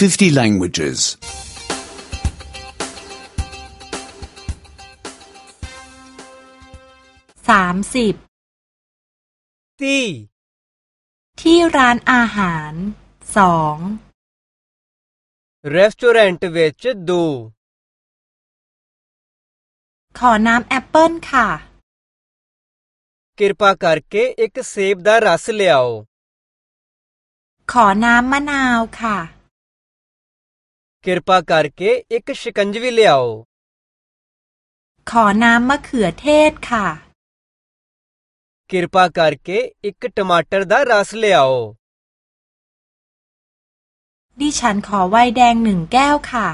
50 languages. สามสิบ ตี ที่ร้านอาหาร สอง ਰੈਸਟੋਰੈਂਟ ਵਿੱਚ 2 ขอน้ำแอปเปิลค่ะ ਕਿਰਪਾ ਕਰਕੇ ਇੱਕ ਸੇਬ ਦਾ ਰਸ ਲਿਆਓ ขอน้ำมะนาวค่ะ कृपा करके एक शिकंजवी ले आओ। ขอน้ำมะเขือเทศค่ะ कृपा करके एक टमाटर दा रस ले आओ। ดิฉันขอไวน์แดงหนึ่งแก้วค่ะ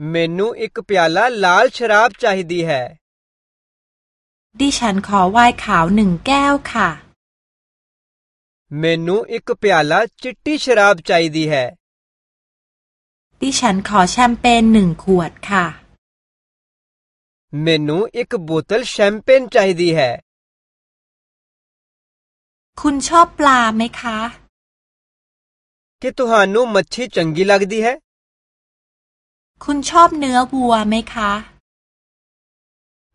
मेनू एक प्याला लाल शराब चाहिए है। ดิฉันขอไวน์ขาวหนึ่งแก้วค่ะ मेनू एक प्याला चिट्टी शराब चाहिए है। ดิฉันขอแชมเปญหนึ่งขวดค่ะ ਮੈਨੂੰ ਇੱਕ ਬੋਤਲ ਸ਼ੈਂਪੇਨ ਚਾਹੀਦੀ ਹੈ คุณชอบปลาไหมคะ ਕਿ ਤੁਹਾਨੂੰ ਮੱਛੀ ਚੰਗੀ ਲੱਗਦੀ ਹੈ คุณชอบเนื้อวัวไหมคะ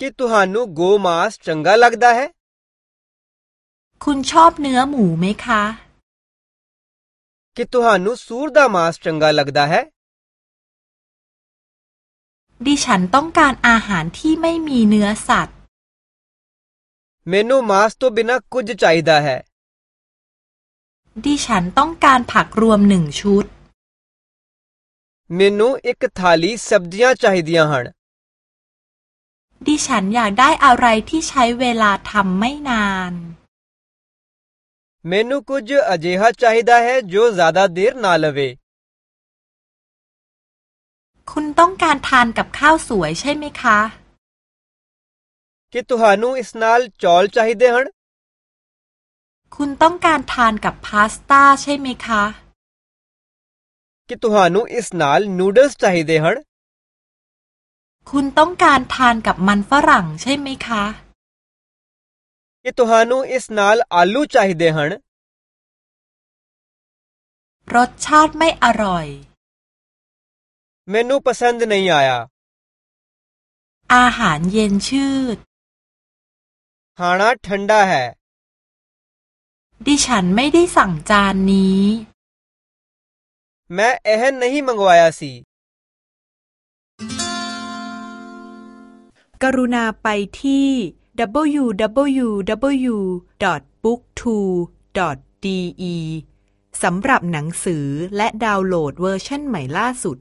ਕਿ ਤੁਹਾਨੂੰ ਗੋਮਾਸ ਚੰਗਾ ਲੱਗਦਾ ਹੈ คุณชอบเนื้อหมูไหมคะ ਕਿ ਤੁਹਾਨੂੰ ਸੂਰ ਦਾ ਮਾਸ ਚੰਗਾ ਲੱਗਦਾ ਹੈ ดิฉันต้องการอาหารที่ไม่มีเนื้อสัตว์ मेनू मांस तो बिना कुछ चाहिदा है ดิฉันต้องการผักรวมหนึ่งชุดเมนูอี थाली सब्जियां चाहिदियां हन ดิฉันอยากได้อะไรที่ใช้เวลาทำไม่นาน मेनू कुछ अजेहा चाहिदा है जो ज्यादा ร์น่า लवे คุณต้องการทานกับข้าวสวยใช่ไหมคะ ਕਿ ਤੁਹਾਨੂੰ ਇਸ ਨਾਲ ਚੌਲ ਚਾਹੀਦੇ ਹਨ คุณต้องการทานกับพาสต้าใช่ไหมคะ ਕਿ ਤੁਹਾਨੂੰ ਇਸ ਨਾਲ ਨੂਡਲਸ ਚਾਹੀਦੇ ਹਨ คุณต้องการทานกับมันฝรั่งใช่ไหมคะ ਕਿ ਤੁਹਾਨੂੰ ਇਸ ਨਾਲ ਆਲੂ ਚਾਹੀਦੇ ਹਨ รสชาติไม่อร่อย ਮੈਨੂੰ ਪਸੰਦ ਨਹੀਂ ਆਇਆ อาหารเย็นชืด ਖਾਣਾ ਠੰਡਾ ਹੈ ดิฉันไม่ได้สั่งจานนี้ ਮੈਂ ਇਹ ਨਹੀਂ ਮੰਗਵਾਇਆ ਸੀ กรุณาไปที่ www.booktwo.de สำหรับหนังสือและดาวน์โหลดเวอร์ชันใหม่ล่าสุด